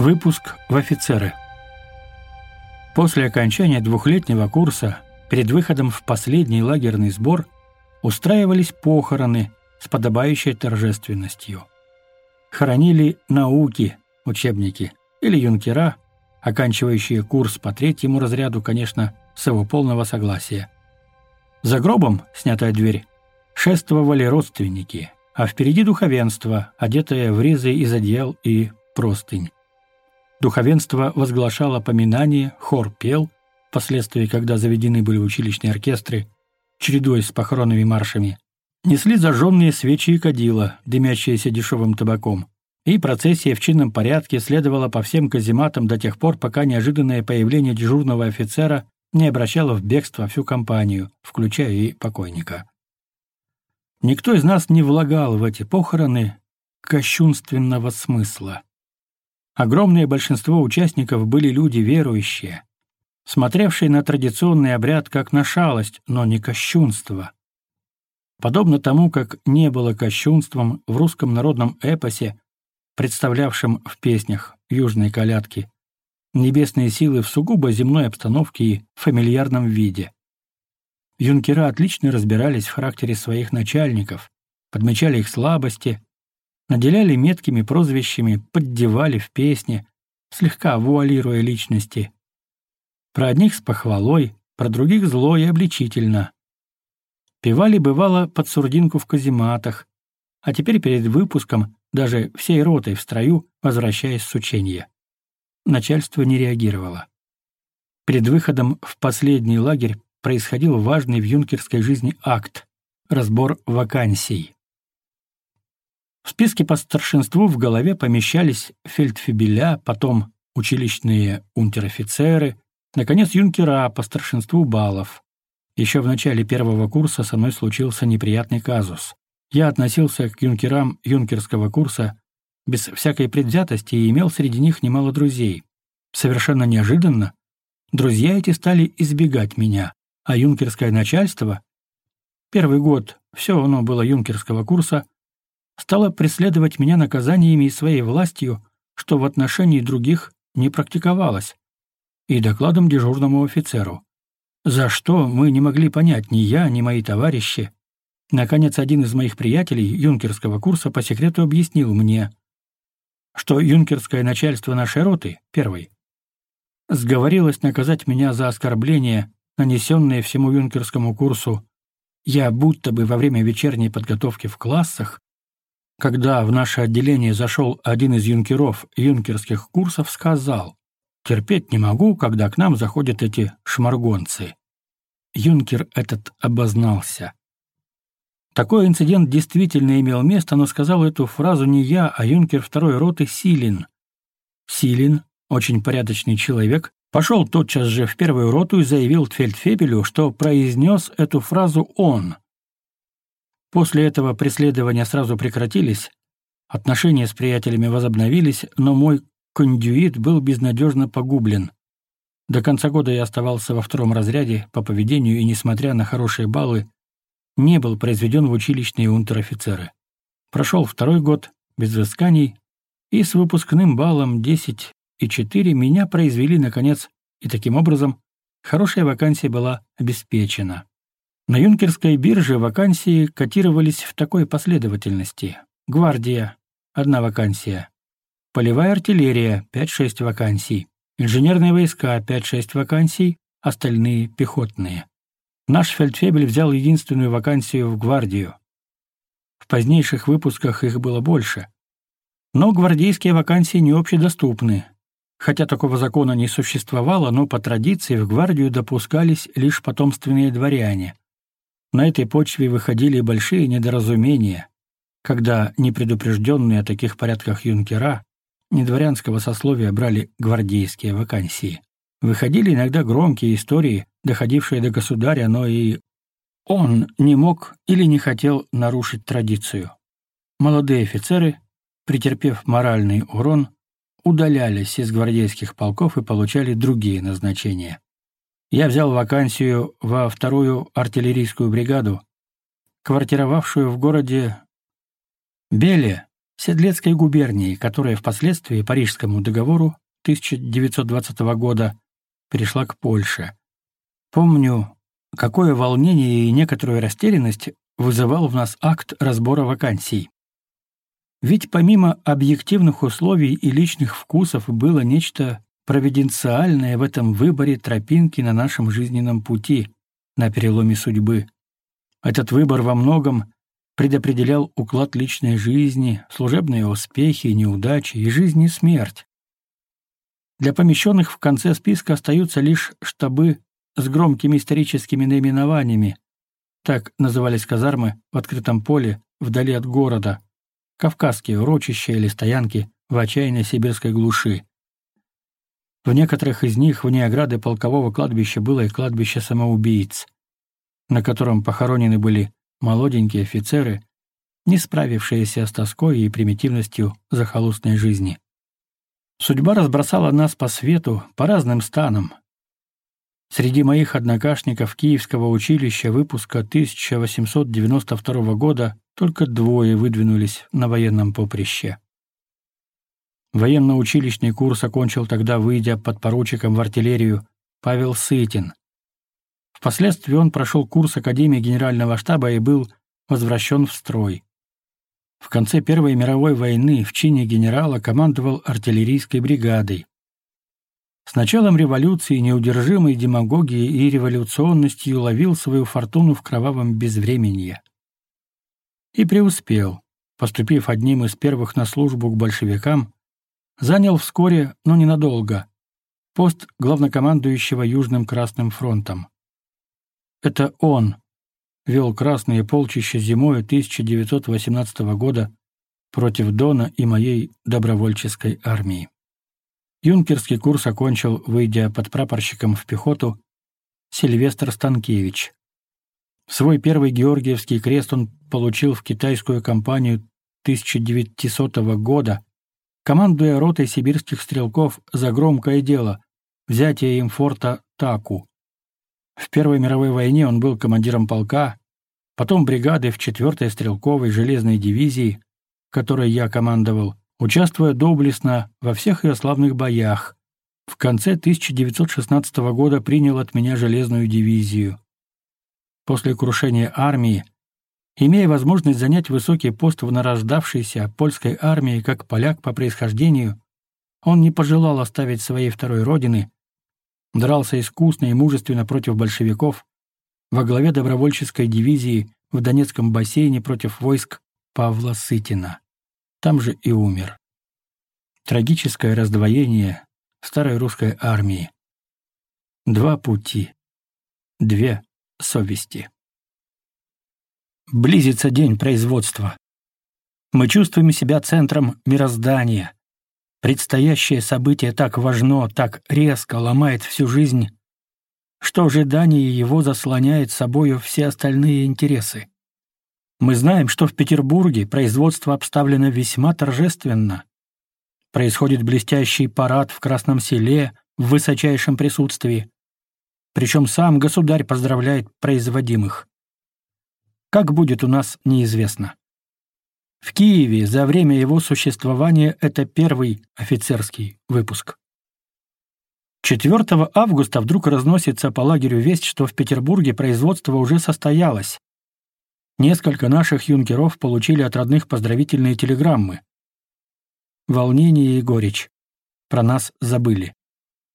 Выпуск в офицеры. После окончания двухлетнего курса, перед выходом в последний лагерный сбор, устраивались похороны с подобающей торжественностью. Хоронили науки, учебники или юнкера, оканчивающие курс по третьему разряду, конечно, с его полного согласия. За гробом, снятая дверь, шествовали родственники, а впереди духовенство, одетое в ризы из одеял и простынь. Духовенство возглашало поминание, хор пел, впоследствии, когда заведены были училищные оркестры, чередуясь с похоронными маршами, несли зажженные свечи и кадила, дымящиеся дешевым табаком, и процессия в чинном порядке следовала по всем казематам до тех пор, пока неожиданное появление дежурного офицера не обращало в бегство всю компанию, включая и покойника. Никто из нас не влагал в эти похороны кощунственного смысла. Огромное большинство участников были люди верующие, смотревшие на традиционный обряд как на шалость, но не кощунство. Подобно тому, как не было кощунством в русском народном эпосе, представлявшем в песнях «Южные колядки», небесные силы в сугубо земной обстановке и фамильярном виде. Юнкера отлично разбирались в характере своих начальников, подмечали их слабости, наделяли меткими прозвищами, поддевали в песне, слегка вуалируя личности. Про одних с похвалой, про других зло и обличительно. Певали, бывало, под сурдинку в казематах, а теперь перед выпуском даже всей ротой в строю, возвращаясь с учения. Начальство не реагировало. Перед выходом в последний лагерь происходил важный в юнкерской жизни акт — разбор вакансий. В списке по старшинству в голове помещались фельдфебеля, потом училищные унтер-офицеры, наконец, юнкера по старшинству баллов. Еще в начале первого курса со мной случился неприятный казус. Я относился к юнкерам юнкерского курса без всякой предвзятости и имел среди них немало друзей. Совершенно неожиданно друзья эти стали избегать меня, а юнкерское начальство... Первый год все оно было юнкерского курса — стала преследовать меня наказаниями и своей властью, что в отношении других не практиковалось, и докладом дежурному офицеру. За что мы не могли понять ни я, ни мои товарищи. Наконец, один из моих приятелей юнкерского курса по секрету объяснил мне, что юнкерское начальство нашей роты, первой, сговорилось наказать меня за оскорбление, нанесенное всему юнкерскому курсу. Я будто бы во время вечерней подготовки в классах когда в наше отделение зашел один из юнкеров юнкерских курсов, сказал «Терпеть не могу, когда к нам заходят эти шморгонцы. Юнкер этот обознался. Такой инцидент действительно имел место, но сказал эту фразу не я, а юнкер второй роты Силин. Силин, очень порядочный человек, пошел тотчас же в первую роту и заявил Фельдфебелю, что произнес эту фразу он — После этого преследования сразу прекратились, отношения с приятелями возобновились, но мой кондюит был безнадежно погублен. До конца года я оставался во втором разряде по поведению и, несмотря на хорошие баллы, не был произведен в училищные унтер-офицеры. Прошел второй год, без взысканий, и с выпускным баллом 10 и 4 меня произвели, наконец, и таким образом хорошая вакансия была обеспечена. На юнкерской бирже вакансии котировались в такой последовательности. Гвардия – одна вакансия. Полевая артиллерия – 5-6 вакансий. Инженерные войска – 5-6 вакансий, остальные – пехотные. Наш фельдфебель взял единственную вакансию в гвардию. В позднейших выпусках их было больше. Но гвардейские вакансии не общедоступны. Хотя такого закона не существовало, но по традиции в гвардию допускались лишь потомственные дворяне – на этой почве выходили большие недоразумения, когда непредупрежденные о таких порядках юнкера недворянского сословия брали гвардейские вакансии. Выходили иногда громкие истории, доходившие до государя, но и он не мог или не хотел нарушить традицию. Молодые офицеры, претерпев моральный урон, удалялись из гвардейских полков и получали другие назначения я взял вакансию во вторую артиллерийскую бригаду, квартировавшую в городе Беле Седлецкой губернии, которая впоследствии Парижскому договору 1920 года перешла к Польше. Помню, какое волнение и некоторую растерянность вызывал в нас акт разбора вакансий. Ведь помимо объективных условий и личных вкусов было нечто провиденциальное в этом выборе тропинки на нашем жизненном пути, на переломе судьбы. Этот выбор во многом предопределял уклад личной жизни, служебные успехи и неудачи, и жизнь и смерть. Для помещенных в конце списка остаются лишь штабы с громкими историческими наименованиями. Так назывались казармы в открытом поле, вдали от города, кавказские урочища или стоянки в отчаянной сибирской глуши. В некоторых из них вне ограды полкового кладбища было и кладбище самоубийц, на котором похоронены были молоденькие офицеры, не справившиеся с тоской и примитивностью захолустной жизни. Судьба разбросала нас по свету, по разным станам. Среди моих однокашников Киевского училища выпуска 1892 года только двое выдвинулись на военном поприще. Военно-училищный курс окончил тогда, выйдя под поручиком в артиллерию, Павел Сытин. Впоследствии он прошел курс Академии Генерального штаба и был возвращен в строй. В конце Первой мировой войны в чине генерала командовал артиллерийской бригадой. С началом революции неудержимой демагогией и революционностью ловил свою фортуну в кровавом безвременье. И преуспел, поступив одним из первых на службу к большевикам занял вскоре, но ненадолго, пост главнокомандующего Южным Красным фронтом. Это он вел Красные полчища зимой 1918 года против Дона и моей добровольческой армии. Юнкерский курс окончил, выйдя под прапорщиком в пехоту, Сильвестр Станкевич. Свой первый Георгиевский крест он получил в китайскую кампанию 1900 года – командуя ротой сибирских стрелков за громкое дело – взятие им форта Таку. В Первой мировой войне он был командиром полка, потом бригады в 4-й стрелковой железной дивизии, которой я командовал, участвуя доблестно во всех ее славных боях. В конце 1916 года принял от меня железную дивизию. После крушения армии имея возможность занять высокий пост в нарождавшейся польской армии как поляк по происхождению, он не пожелал оставить своей второй родины, дрался искусно и мужественно против большевиков, во главе добровольческой дивизии в Донецком бассейне против войск Павла Сытина. Там же и умер. Трагическое раздвоение старой русской армии. Два пути. Две совести. Близится день производства. Мы чувствуем себя центром мироздания. Предстоящее событие так важно, так резко ломает всю жизнь, что ожидание его заслоняет собою все остальные интересы. Мы знаем, что в Петербурге производство обставлено весьма торжественно. Происходит блестящий парад в Красном селе в высочайшем присутствии. Причем сам государь поздравляет производимых как будет у нас, неизвестно. В Киеве за время его существования это первый офицерский выпуск. 4 августа вдруг разносится по лагерю весть, что в Петербурге производство уже состоялось. Несколько наших юнкеров получили от родных поздравительные телеграммы. Волнение и горечь. Про нас забыли.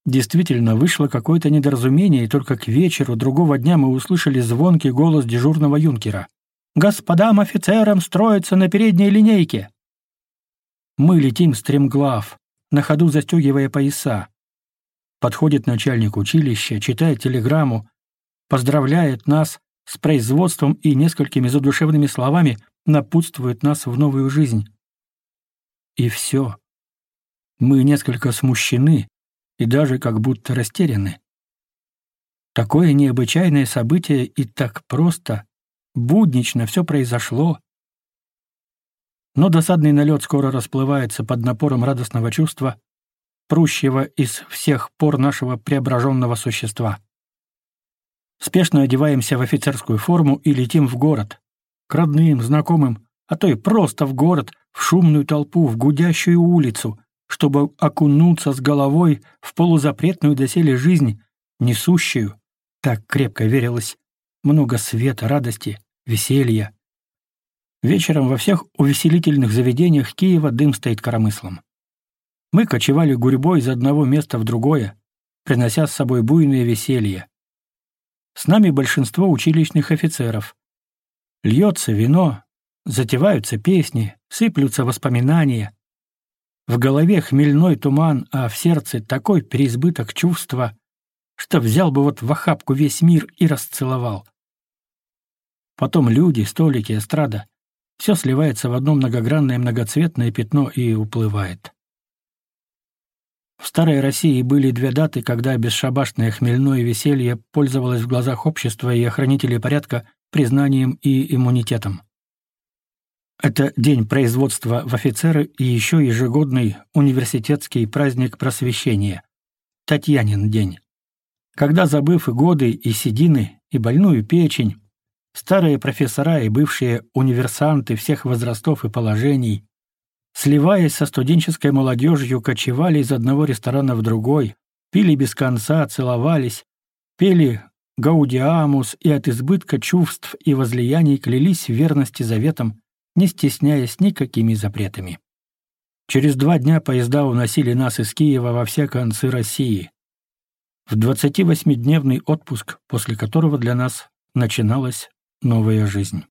Действительно, вышло какое-то недоразумение, и только к вечеру другого дня мы услышали звонкий голос дежурного юнкера. «Господам офицерам строятся на передней линейке!» Мы летим стремглав, на ходу застегивая пояса. Подходит начальник училища, читает телеграмму, поздравляет нас с производством и несколькими задушевными словами напутствует нас в новую жизнь. И все. Мы несколько смущены, и даже как будто растеряны. Такое необычайное событие и так просто, буднично все произошло. Но досадный налет скоро расплывается под напором радостного чувства, прущего из всех пор нашего преображенного существа. Спешно одеваемся в офицерскую форму и летим в город, к родным, знакомым, а то и просто в город, в шумную толпу, в гудящую улицу, чтобы окунуться с головой в полузапретную доселе жизнь, несущую, так крепко верилось, много света, радости, веселья. Вечером во всех увеселительных заведениях Киева дым стоит коромыслом. Мы кочевали гурьбой из одного места в другое, принося с собой буйное веселье. С нами большинство училищных офицеров. Льется вино, затеваются песни, сыплются воспоминания, в голове хмельной туман, а в сердце такой переизбыток чувства, что взял бы вот в охапку весь мир и расцеловал. Потом люди, столики, эстрада. Все сливается в одно многогранное многоцветное пятно и уплывает. В старой России были две даты, когда бесшабашное хмельное веселье пользовалось в глазах общества и охранителей порядка признанием и иммунитетом. Это день производства в офицеры и еще ежегодный университетский праздник просвещения – Татьянин день. Когда, забыв и годы, и седины, и больную печень, старые профессора и бывшие универсанты всех возрастов и положений, сливаясь со студенческой молодежью, кочевали из одного ресторана в другой, пили без конца, целовались, пели «Гаудиамус» и от избытка чувств и возлияний клялись в верности заветам, не стесняясь никакими запретами. Через два дня поезда уносили нас из Киева во все концы России. В 28-дневный отпуск, после которого для нас начиналась новая жизнь.